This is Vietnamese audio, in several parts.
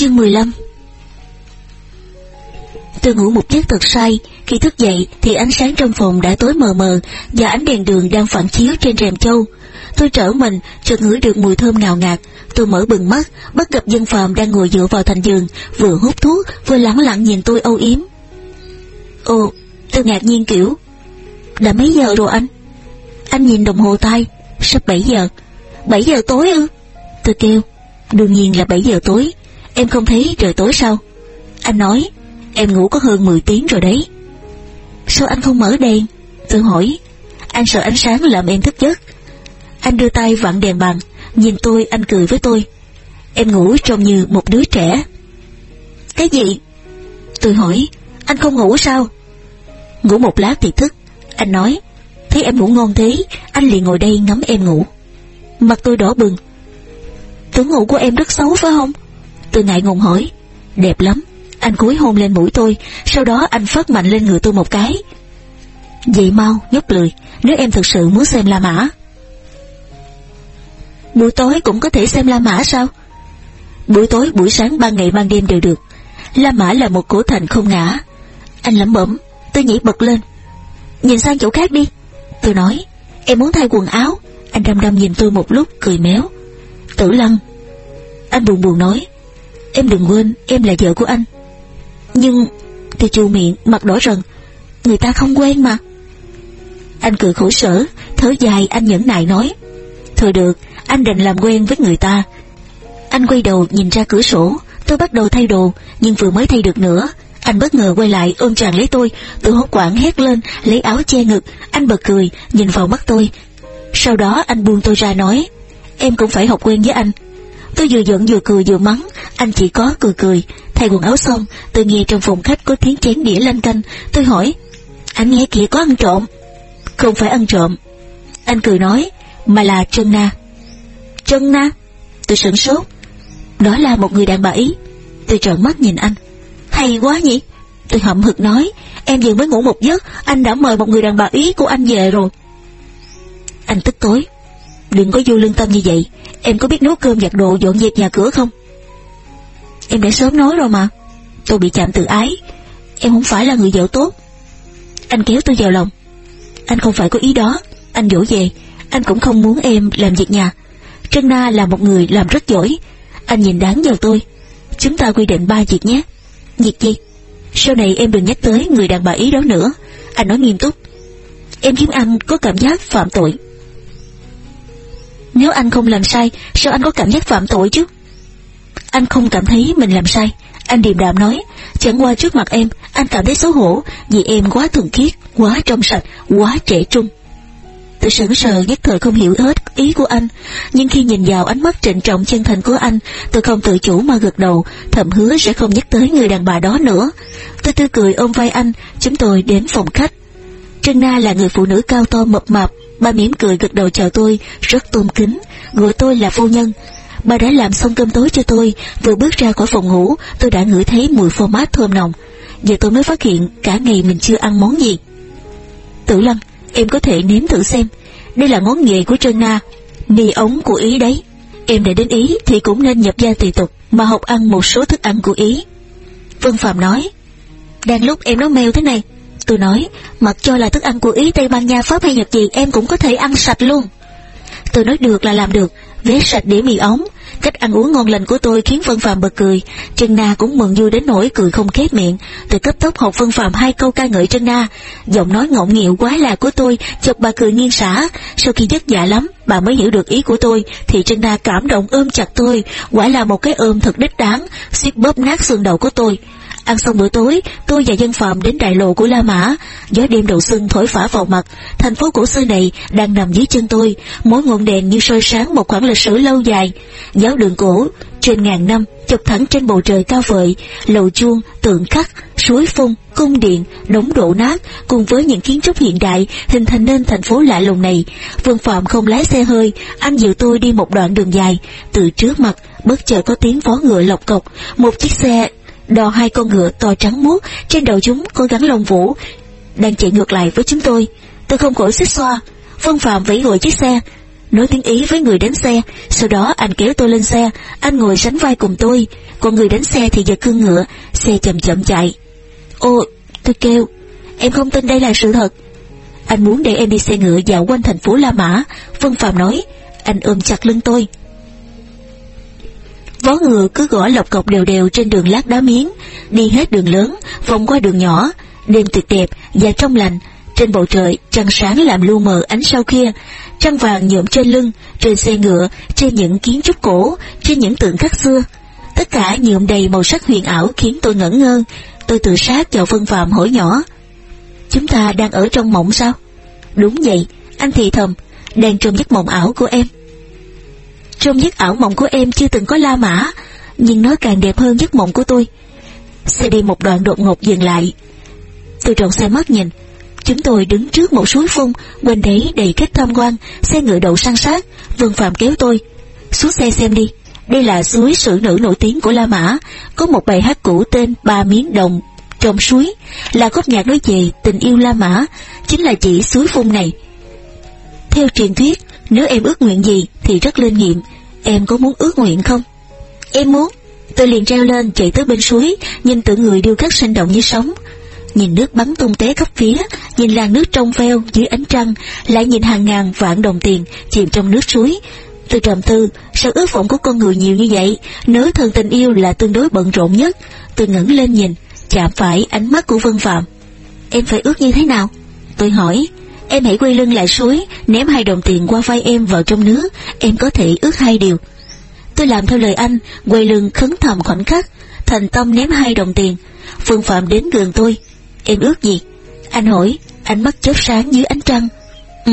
Chương 15 Tôi ngủ một giấc thật say, khi thức dậy thì ánh sáng trong phòng đã tối mờ mờ và ánh đèn đường đang phản chiếu trên rèm châu. Tôi trở mình, chợt ngửi được mùi thơm ngào ngạt. Tôi mở bừng mắt, bắt gặp dân phàm đang ngồi dựa vào thành giường, vừa hút thuốc, vừa lẳng lặng nhìn tôi âu yếm. Ồ, tôi ngạc nhiên kiểu, đã mấy giờ rồi anh? Anh nhìn đồng hồ tay, sắp 7 giờ. 7 giờ tối ư? Tôi kêu, đương nhiên là 7 giờ tối, em không thấy trời tối sao? Anh nói, em ngủ có hơn 10 tiếng rồi đấy. Sao anh không mở đèn? Tôi hỏi, anh sợ ánh sáng làm em thức giấc. Anh đưa tay vặn đèn bằng, nhìn tôi anh cười với tôi. Em ngủ trông như một đứa trẻ. Cái gì? Tôi hỏi, anh không ngủ sao? Ngủ một lát thì thức. Anh nói, thấy em ngủ ngon thế, anh liền ngồi đây ngắm em ngủ. Mặt tôi đỏ bừng. Tưởng ngủ của em rất xấu phải không? Tôi ngại ngùng hỏi, đẹp lắm. Anh cúi hôn lên mũi tôi, sau đó anh phất mạnh lên người tôi một cái. Vậy mau, nhúc lười, nếu em thực sự muốn xem La Mã. Buổi tối cũng có thể xem La Mã sao? Buổi tối, buổi sáng, ban ngày, ban đêm đều được. La Mã là một cổ thành không ngã. Anh lẩm bẩm, tôi nhảy bật lên. Nhìn sang chỗ khác đi. Tôi nói, em muốn thay quần áo. Anh đăm đăm nhìn tôi một lúc, cười méo. Tử lăng. Anh buồn buồn nói, em đừng quên, em là vợ của anh. Nhưng, tôi chu miệng, mặt đỏ rần. Người ta không quen mà. Anh cười khổ sở, thở dài anh nhẫn nại nói. Thôi được, anh định làm quen với người ta. Anh quay đầu nhìn ra cửa sổ, tôi bắt đầu thay đồ, nhưng vừa mới thay được nữa. Anh bất ngờ quay lại ôm chàng lấy tôi, tôi hốt quảng hét lên, lấy áo che ngực, anh bật cười, nhìn vào mắt tôi. Sau đó anh buông tôi ra nói, em cũng phải học quen với anh. Tôi vừa giận vừa cười vừa mắng, anh chỉ có cười cười. Thay quần áo xong, tôi nghe trong phòng khách có tiếng chén đĩa lanh canh. Tôi hỏi, anh nghe kìa có ăn trộm. Không phải ăn trộm. Anh cười nói, mà là Trân Na. Trân Na? Tôi sửng sốt. Đó là một người đàn bà Ý. Tôi trợn mắt nhìn anh. Hay quá nhỉ? Tôi hậm hực nói, em vừa mới ngủ một giấc, anh đã mời một người đàn bà Ý của anh về rồi. Anh tức tối. Đừng có vô lương tâm như vậy, em có biết nấu cơm giặt đồ dọn dẹp nhà cửa không? Em đã sớm nói rồi mà. Tôi bị chạm tự ái, em không phải là người vợ tốt. Anh kéo tôi vào lòng. Anh không phải có ý đó, anh dỗ về, anh cũng không muốn em làm việc nhà. Trân Na là một người làm rất giỏi. Anh nhìn đáng vào tôi. Chúng ta quy định ba việc nhé. Việc gì? Sau này em đừng nhắc tới người đàn bà ý đó nữa. Anh nói nghiêm túc. Em khiến anh có cảm giác phạm tội. Nếu anh không làm sai, sao anh có cảm giác phạm tội chứ? Anh không cảm thấy mình làm sai. Anh điềm đạm nói, chẳng qua trước mặt em, anh cảm thấy xấu hổ vì em quá thuần khiết, quá trong sạch, quá trẻ trung. Tôi sững sờ nhất thời không hiểu hết ý của anh, nhưng khi nhìn vào ánh mắt trịnh trọng chân thành của anh, tôi không tự chủ mà gật đầu, thầm hứa sẽ không nhắc tới người đàn bà đó nữa. Tôi tươi cười ôm vai anh, chúng tôi đến phòng khách. Trân Na là người phụ nữ cao to mập mạp, ba mỉm cười gật đầu chào tôi, rất tôn kính, gọi tôi là phu nhân. Bà đã làm xong cơm tối cho tôi, vừa bước ra khỏi phòng ngủ, tôi đã ngửi thấy mùi phô mát thơm nồng. Giờ tôi mới phát hiện cả ngày mình chưa ăn món gì. Tử Lăng, em có thể nếm thử xem. Đây là món nghề của Trân Na, mì ống của Ý đấy. Em đã đến Ý thì cũng nên nhập gia tùy tục mà học ăn một số thức ăn của Ý. Vân Phạm nói, đang lúc em nói mèo thế này, tôi nói, mặc cho là thức ăn của Ý, Tây Ban Nha, Pháp hay Nhật gì em cũng có thể ăn sạch luôn. Tôi nói được là làm được, vế sạch đĩa mì ống. Cách ăn uống ngon lành của tôi khiến Vân Phạm bật cười. Trân Na cũng mừng vui đến nỗi cười không khép miệng. Tôi cấp tốc học Vân Phạm hai câu ca ngợi Trân Na. Giọng nói ngọng nghịu quá là của tôi, chọc bà cười nghiêng xả. Sau khi vất dạ lắm, bà mới hiểu được ý của tôi, thì Trân Na cảm động ôm chặt tôi. Quả là một cái ôm thật đích đáng, suýt bóp nát xương đầu của tôi. Ăn xong bữa tối, tôi và dân phạm đến đại lộ của La Mã. Gió đêm đầu xuân thổi phả vào mặt. Thành phố cổ xưa này đang nằm dưới chân tôi. Mỗi ngọn đèn như soi sáng một khoảng lịch sử lâu dài. Giáo đường cổ, trên ngàn năm, chụp thẳng trên bầu trời cao vời. Lầu chuông, tượng khắc, suối phun, cung điện, đống đổ nát, cùng với những kiến trúc hiện đại hình thành nên thành phố lạ lùng này. Vương Phạm không lái xe hơi, anh dìu tôi đi một đoạn đường dài. Từ trước mặt, bất chợt có tiếng vó ngựa lộc cộc, một chiếc xe đò hai con ngựa to trắng muốt, trên đầu chúng có gắn lông vũ, đang chạy ngược lại với chúng tôi. Tôi không khỏi xích xoa, Vân Phạm vẫy gọi chiếc xe. nói tiếng Ý với người đánh xe, sau đó anh kéo tôi lên xe, anh ngồi sánh vai cùng tôi, còn người đánh xe thì giật cương ngựa, xe chậm chậm chạy. Ô, tôi kêu, em không tin đây là sự thật. Anh muốn để em đi xe ngựa dạo quanh thành phố La Mã, Vân Phạm nói, anh ôm chặt lưng tôi. Vó ngựa cứ gõ lọc cọc đều đều trên đường lát đá miếng, đi hết đường lớn, vòng qua đường nhỏ, đêm tuyệt đẹp và trong lành, trên bầu trời, trăng sáng làm lu mờ ánh sao kia, trăng vàng nhuộm trên lưng, trên xe ngựa, trên những kiến trúc cổ, trên những tượng khắc xưa. Tất cả nhuộm đầy màu sắc huyền ảo khiến tôi ngẩn ngơ. Tôi tự sát vào phân phàm hỏi nhỏ. Chúng ta đang ở trong mộng sao? Đúng vậy, anh thì thầm, đang trong giấc mộng ảo của em. Trong giấc ảo mộng của em chưa từng có La Mã, nhưng nó càng đẹp hơn giấc mộng của tôi. Xe đi một đoạn đột ngột dừng lại. Tôi tròn xe mắt nhìn, Chúng tôi đứng trước một suối phun, quanh đấy đầy khách tham quan, xe ngựa đậu sang sát, Vương Phạm kéo tôi. Xuống xe xem đi, đây là suối sử nữ nổi tiếng của La Mã, có một bài hát cũ tên Ba Miếng Đồng trong suối, là khúc nhạc nói về tình yêu La Mã, chính là chỉ suối phun này. Theo truyền thuyết, nếu em ước nguyện gì thì rất linh nghiệm, em có muốn ước nguyện không? Em muốn. Tôi liền treo lên chạy tới bên suối, nhìn tự người điêu khắc sinh động như sống, nhìn nước bắn tung té khắp phía, nhìn làn nước trong veo dưới ánh trăng, lại nhìn hàng ngàn vạn đồng tiền chìm trong nước suối. Tôi trầm tư, sao ước vọng của con người nhiều như vậy, nếu thân tình yêu là tương đối bận rộn nhất. Tôi ngẩng lên nhìn, chạm phải ánh mắt của Vân Phạm. Em phải ước như thế nào? Tôi hỏi, em hãy quay lưng lại suối, ném hai đồng tiền qua vai em vào trong nước, em có thể ước hai điều. Tôi làm theo lời anh, quay lưng khấn thầm khoảnh khắc, thành tâm ném hai đồng tiền. Phương Phạm đến gần tôi, Em ước gì? Anh hỏi, ánh mắt chớp sáng dưới ánh trăng. Ừ,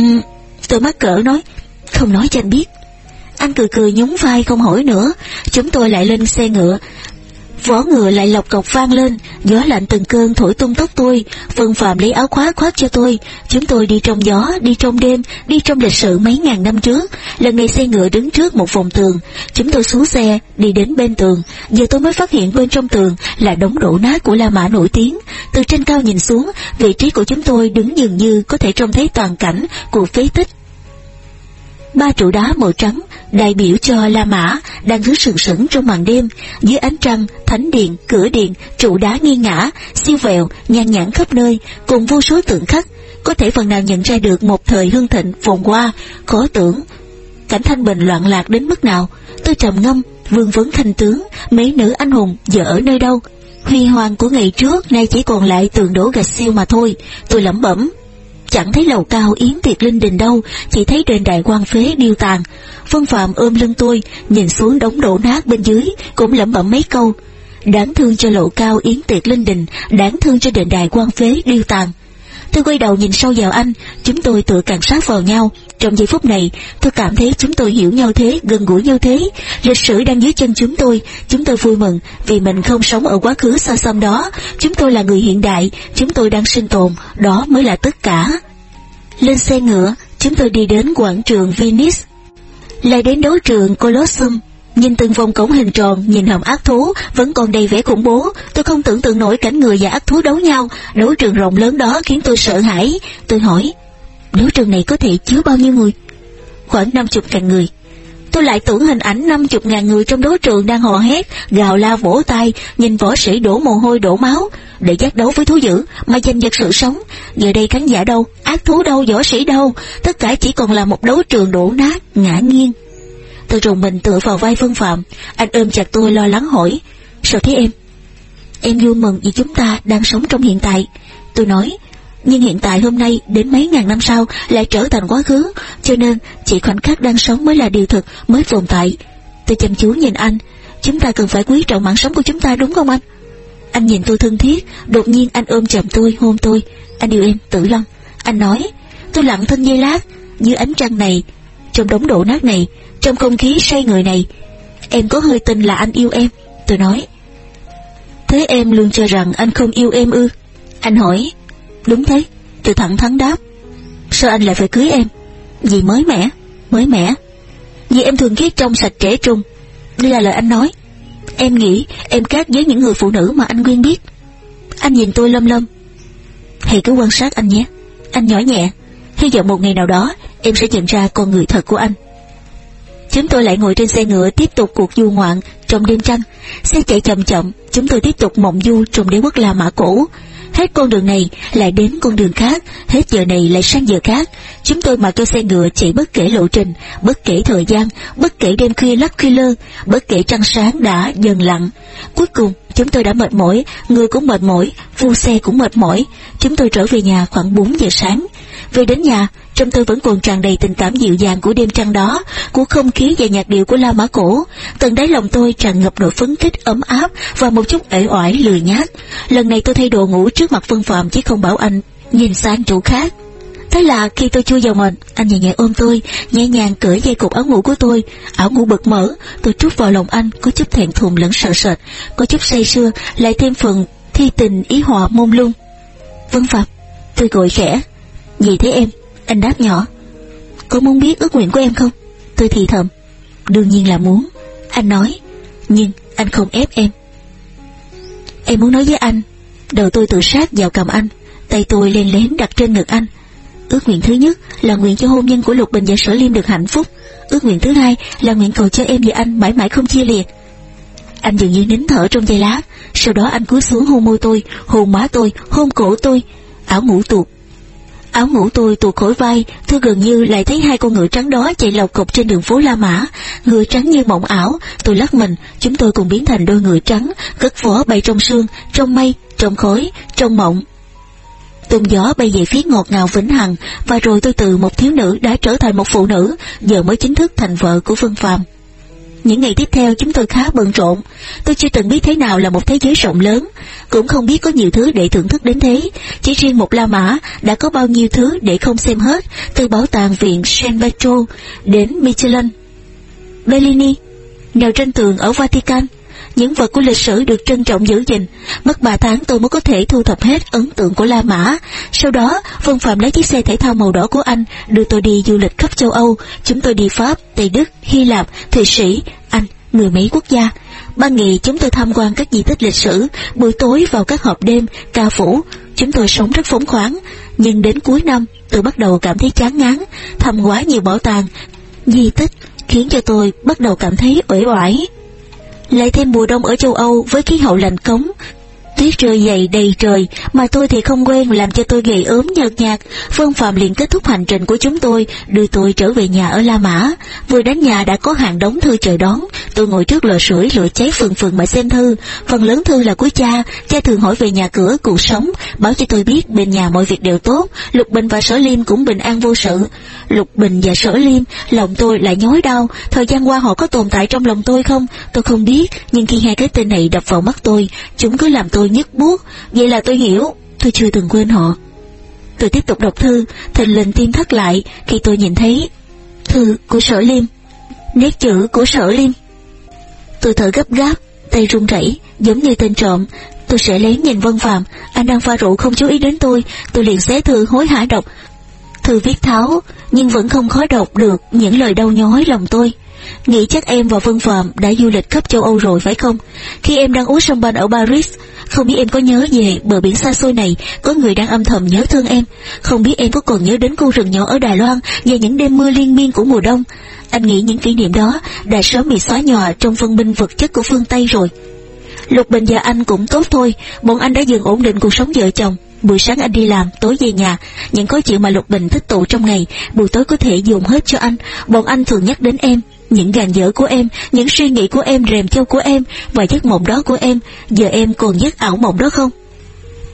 tôi mắc cỡ nói, không nói cho anh biết. Anh cười cười nhún vai không hỏi nữa, chúng tôi lại lên xe ngựa, Võ ngựa lại lọc cọc vang lên, gió lạnh từng cơn thổi tung tóc tôi, Vân Phạm lấy áo khoác khoác cho tôi. Chúng tôi đi trong gió, đi trong đêm, đi trong lịch sử mấy ngàn năm trước. Lần này xe ngựa đứng trước một vòng tường, chúng tôi xuống xe, đi đến bên tường. Giờ tôi mới phát hiện bên trong tường là đống đổ nát của La Mã nổi tiếng. Từ trên cao nhìn xuống, vị trí của chúng tôi đứng dường như có thể trông thấy toàn cảnh của phế tích ba trụ đá màu trắng, đại biểu cho La Mã, đang đứng sừng sững trong màn đêm. Dưới ánh trăng, thánh điện, cửa điện, trụ đá nghiêng ngã siêu vẹo, nhan nhản khắp nơi, cùng vô số tượng khắc. Có thể phần nào nhận ra được một thời hưng thịnh, phồn hoa, khó tưởng. Cảnh thanh bình loạn lạc đến mức nào? Tôi trầm ngâm, vương vấn thanh tướng, mấy nữ anh hùng giờ ở nơi đâu? Huy hoàng của ngày trước nay chỉ còn lại tường đổ gạch siêu mà thôi. Tôi lẩm bẩm chẳng thấy lầu cao yến tiệc linh đình đâu, chỉ thấy đền đại quan phế điêu tàn. Vân Phạm ôm lưng tôi, nhìn xuống đống đổ nát bên dưới, cũng lẩm bẩm mấy câu. Đáng thương cho lầu cao yến tiệc linh đình, đáng thương cho đền đài quan phế điêu tàn. Tôi quay đầu nhìn sâu vào anh, chúng tôi tựa càng sát vào nhau. Trong giây phút này, tôi cảm thấy chúng tôi hiểu nhau thế, gần gũi nhau thế. Lịch sử đang dưới chân chúng tôi, chúng tôi vui mừng vì mình không sống ở quá khứ xa xăm đó. Chúng tôi là người hiện đại, chúng tôi đang sinh tồn, đó mới là tất cả. Lên xe ngựa, chúng tôi đi đến quảng trường Venice. Lại đến đấu trường Colosseum, Nhìn từng vòng cổng hình tròn, nhìn hầm ác thú, vẫn còn đầy vẻ khủng bố. Tôi không tưởng tượng nổi cảnh người và ác thú đấu nhau. Đấu trường rộng lớn đó khiến tôi sợ hãi. Tôi hỏi, đấu trường này có thể chứa bao nhiêu người? Khoảng 50 ngàn người. Tôi lại tưởng hình ảnh 50 ngàn người trong đấu trường đang hò hét, gào la vỗ tay, nhìn võ sĩ đổ mồ hôi đổ máu, để giác đấu với thú dữ mà giành giật sự sống. Giờ đây khán giả đâu, ác thú đâu, võ sĩ đâu, tất cả chỉ còn là một đấu trường đổ nát, ngã nghiêng. Tôi rùng mình tựa vào vai Vân Phạm, anh ôm chặt tôi lo lắng hỏi, sao thế em? Em vui mừng vì chúng ta đang sống trong hiện tại. Tôi nói, nhưng hiện tại hôm nay đến mấy ngàn năm sau lại trở thành quá khứ, cho nên chỉ khoảnh khắc đang sống mới là điều thực, mới tồn tại. Tôi chăm chú nhìn anh, chúng ta cần phải quý trọng mạng sống của chúng ta đúng không anh? Anh nhìn tôi thân thiết, đột nhiên anh ôm chầm tôi, hôn tôi. Anh yêu em, tử lâm. Anh nói, tôi lặng thân dây lát, dưới ánh trăng này, trong đống đổ nát này, trong không khí say người này. Em có hơi tin là anh yêu em, tôi nói. Thế em luôn cho rằng anh không yêu em ư? Anh hỏi. Đúng thế, tôi thẳng thắn đáp. Sao anh lại phải cưới em? Vì mới mẻ, mới mẻ. Vì em thường ghét trong sạch trẻ trung. Đây là lời anh nói. Em nghĩ em khác với những người phụ nữ mà anh quen biết. Anh nhìn tôi lâm lâm. Hãy cứ quan sát anh nhé. Anh nhỏ nhẹ. Hy vọng một ngày nào đó em sẽ nhận ra con người thật của anh. chúng tôi lại ngồi trên xe ngựa tiếp tục cuộc du ngoạn trong đêm trăng. Xe chạy chậm chậm, chúng tôi tiếp tục mộng du trong đế quốc La Mã cổ. Hết con đường này lại đến con đường khác, hết giờ này lại sang giờ khác. Chúng tôi mà cho xe ngựa chạy bất kể lộ trình, bất kể thời gian, bất kể đêm khuya lắc khuya lơ, bất kể trăng sáng đã dần lặng. Cuối cùng, chúng tôi đã mệt mỏi, người cũng mệt mỏi, phu xe cũng mệt mỏi. Chúng tôi trở về nhà khoảng 4 giờ sáng. Về đến nhà, trong tôi vẫn còn tràn đầy tình cảm dịu dàng của đêm trăng đó, của không khí và nhạc điệu của La Mã Cổ. Tận đáy lòng tôi tràn ngập nỗi phấn khích ấm áp và một chút ể oải lười nhát. Lần này tôi thay đồ ngủ trước mặt Vân Phạm chứ không bảo anh nhìn sang chỗ khác. Thế là khi tôi chui vào mình, anh nhẹ nhẹ ôm tôi, nhẹ nhàng cởi dây cục áo ngủ của tôi, áo ngủ bật mở, tôi trút vào lòng anh, có chút thẹn thùng lẫn sợ sệt, có chút say sưa, lại thêm phần thi tình ý hòa mông lung. Vân Phạm, tôi gọi khẽ, gì thế em? Anh đáp nhỏ. Có muốn biết ước nguyện của em không? Tôi thì thầm. Đương nhiên là muốn. Anh nói. Nhưng anh không ép em. Em muốn nói với anh. Đầu tôi tự sát vào cầm anh. Tay tôi lên lén đặt trên ngực anh. Ước nguyện thứ nhất là nguyện cho hôn nhân của Lục Bình và Sở Liêm được hạnh phúc. Ước nguyện thứ hai là nguyện cầu cho em và anh mãi mãi không chia liệt Anh dường như nín thở trong giây lát. Sau đó anh cúi xuống hôn môi tôi Hôn má tôi, hôn cổ tôi. Áo ngủ tuột. Áo ngủ tôi tuột khỏi vai, tôi gần như lại thấy hai con ngựa trắng đó chạy lọc cục trên đường phố La Mã. Ngựa trắng như mộng ảo, tôi lắc mình, chúng tôi cùng biến thành đôi ngựa trắng, cất vỏ bay trong sương, trong mây, trong khói, trong mộng. Tôn gió bay về phía ngọt ngào vĩnh hằng, và rồi tôi từ một thiếu nữ đã trở thành một phụ nữ, giờ mới chính thức thành vợ của Vân Phàm. Những ngày tiếp theo chúng tôi khá bận rộn. Tôi chưa từng biết thế nào là một thế giới rộng lớn, cũng không biết có nhiều thứ để thưởng thức đến thế. Chỉ riêng một La Mã đã có bao nhiêu thứ để không xem hết, từ bảo tàng viện San Pietro đến Michelin, Bellini, nèo trên tường ở Vatican, những vật của lịch sử được trân trọng giữ gìn. Mất 3 tháng tôi mới có thể thu thập hết ấn tượng của La Mã. Sau đó, Vân Phạm lấy chiếc xe thể thao màu đỏ của anh, đưa tôi đi du lịch khắp châu Âu. Chúng tôi đi Pháp, Tây Đức, Hy Lạp, Thụy Sĩ, Anh, người mấy quốc gia. Ban ngày chúng tôi tham quan các di tích lịch sử, buổi tối vào các họp đêm, ca phủ. Chúng tôi sống rất phóng khoáng, nhưng đến cuối năm tôi bắt đầu cảm thấy chán ngán, thăm quá nhiều bảo tàng, di tích khiến cho tôi bắt đầu cảm thấy uể oải. Lại thêm mùa đông ở châu Âu với khí hậu lạnh cống, Tuyết rơi dày đầy trời, mà tôi thì không quen làm cho tôi gầy ốm nhợt nhạt. Phương Phạm liền kết thúc hành trình của chúng tôi, đưa tôi trở về nhà ở La Mã. Vừa đến nhà đã có hàng đống thư chờ đón. Tôi ngồi trước lò sưởi lửa cháy phừng phừng mà xem thư. Phần lớn thư là của cha, cha thường hỏi về nhà cửa, cuộc sống, báo cho tôi biết bên nhà mọi việc đều tốt. Lục Bình và Sở Liêm cũng bình an vô sự. Lục Bình và Sở Liêm, lòng tôi lại nhói đau. Thời gian qua họ có tồn tại trong lòng tôi không? Tôi không biết, nhưng khi hai cái tên này đập vào mắt tôi, chúng cứ làm tôi nhức buốt Vậy là tôi hiểu Tôi chưa từng quên họ Tôi tiếp tục đọc thư Thình lình tim thắt lại Khi tôi nhìn thấy Thư của sở liêm Nét chữ của sở liêm Tôi thở gấp gáp, Tay run rẩy, Giống như tên trộm. Tôi sẽ lén nhìn Vân Phạm, Anh đang pha rượu không chú ý đến tôi. Tôi liền xé thư hối hả đọc Thư viết tháo, Nhưng vẫn không khó đọc được Những lời đau nhói lòng tôi. Nghĩ chắc em và Vân Phạm đã du lịch khắp châu Âu rồi phải không? Khi em đang uống sâm ban ở Paris, không biết em có nhớ về bờ biển xa xôi này có người đang âm thầm nhớ thương em. Không biết em có còn nhớ đến khu rừng nhỏ ở Đài Loan và những đêm mưa liên miên của mùa đông. Anh nghĩ những kỷ niệm đó đã sớm bị xóa nhòa trong phân binh vật chất của phương Tây rồi. Lục Bình và anh cũng tốt thôi, bọn anh đã dần ổn định cuộc sống vợ chồng. Buổi sáng anh đi làm, tối về nhà, những có chuyện mà Lục Bình thích tụ trong ngày, buổi tối có thể dùng hết cho anh. Bọn anh thường nhắc đến em, những gàn dở của em, những suy nghĩ của em, rèm châu của em và giấc mộng đó của em, giờ em còn giấc ảo mộng đó không?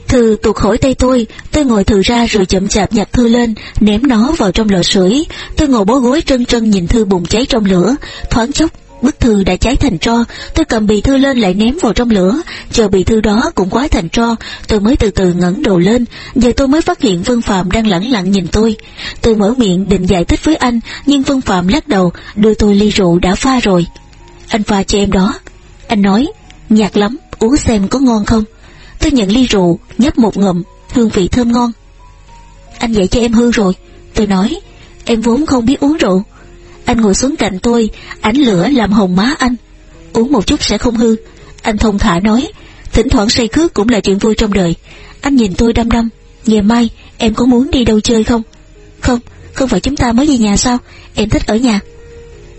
Thư tuột khỏi tay tôi, tôi ngồi thử ra rồi chậm chạp nhặt thư lên, ném nó vào trong lò sưởi. Tôi ngồi bó gối trân trân nhìn thư bùng cháy trong lửa, thoáng chốc bức thư đã cháy thành tro, tôi cầm bì thư lên lại ném vào trong lửa, chờ bì thư đó cũng quá thành tro, tôi mới từ từ ngẩng đầu lên, giờ tôi mới phát hiện Vân Phạm đang lẳng lặng nhìn tôi. Tôi mở miệng định giải thích với anh, nhưng Vân Phạm lắc đầu, đưa tôi ly rượu đã pha rồi. Anh pha cho em đó. Anh nói, nhạt lắm, uống xem có ngon không. Tôi nhận ly rượu, nhấp một ngụm, hương vị thơm ngon. Anh dạy cho em hư rồi. Tôi nói, em vốn không biết uống rượu. Anh ngồi xuống cạnh tôi, ánh lửa làm hồng má anh. Uống một chút sẽ không hư. Anh thông thả nói, thỉnh thoảng say khước cũng là chuyện vui trong đời. Anh nhìn tôi đăm đăm, ngày mai em có muốn đi đâu chơi không? Không, không phải chúng ta mới về nhà sao? Em thích ở nhà.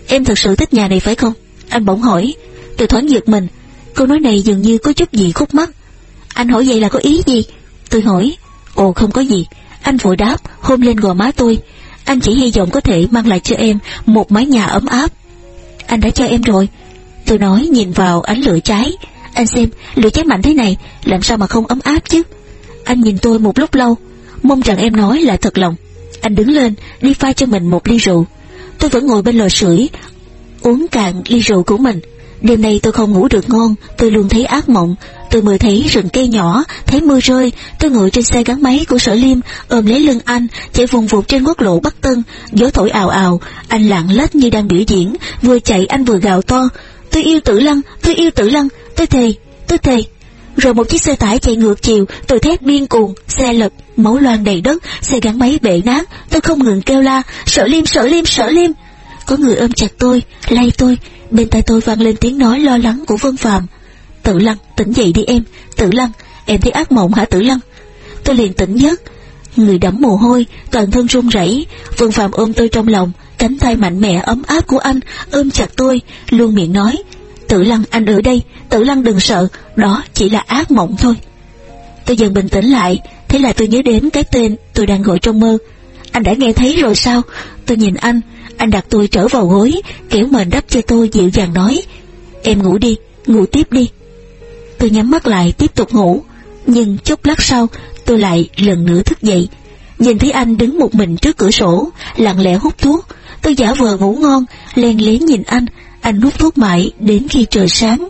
Em thật sự thích nhà này phải không? Anh bỗng hỏi. Tôi thoáng giật mình. Câu nói này dường như có chút gì khúc mắc. Anh hỏi vậy là có ý gì? Tôi hỏi. Ồ không có gì. Anh vội đáp, hôn lên gò má tôi. Anh chỉ hy vọng có thể mang lại cho em một mái nhà ấm áp. Anh đã cho em rồi. Tôi nói nhìn vào ánh lửa cháy. Anh xem, lửa cháy mạnh thế này, làm sao mà không ấm áp chứ? Anh nhìn tôi một lúc lâu, mong rằng em nói là thật lòng. Anh đứng lên, đi pha cho mình một ly rượu. Tôi vẫn ngồi bên lò sưởi, uống cạn ly rượu của mình. Đêm nay tôi không ngủ được ngon, tôi luôn thấy ác mộng. Tôi mới thấy rừng cây nhỏ, thấy mưa rơi. Tôi ngồi trên xe gắn máy của sở liêm, ôm lấy lưng anh, chạy vùng vụt trên quốc lộ Bắc Tân. Gió thổi ào ào, anh lặng lách như đang biểu diễn, vừa chạy anh vừa gào to. Tôi yêu tử lăng, tôi yêu tử lăng, tôi thề, tôi thề. Rồi một chiếc xe tải chạy ngược chiều, tôi thét điên cuồng, xe lật, máu loang đầy đất, xe gắn máy bể nát, tôi không ngừng kêu la, sở liêm, sở liêm, sở liêm. Có người ôm chặt tôi, lay tôi, bên tai tôi vang lên tiếng nói lo lắng của Vân Phạm. Tử Lăng, tỉnh dậy đi em, Tử Lăng, em thấy ác mộng hả Tử Lăng? Tôi liền tỉnh giấc, người đẫm mồ hôi, toàn thân run rẩy. Vương Phạm ôm tôi trong lòng, cánh tay mạnh mẽ ấm áp của anh ôm chặt tôi, luôn miệng nói, Tử Lăng anh ở đây, Tử Lăng đừng sợ, đó chỉ là ác mộng thôi. Tôi dần bình tĩnh lại, thế là tôi nhớ đến cái tên tôi đang gọi trong mơ. Anh đã nghe thấy rồi sao? Tôi nhìn anh, anh đặt tôi trở vào gối, kéo mền đắp cho tôi dịu dàng nói, em ngủ đi, ngủ tiếp đi. Tôi nhắm mắt lại tiếp tục ngủ, nhưng chốc lát sau tôi lại lần nữa thức dậy. Nhìn thấy anh đứng một mình trước cửa sổ, lặng lẽ hút thuốc. Tôi giả vờ ngủ ngon, len lén nhìn anh, anh hút thuốc mãi đến khi trời sáng.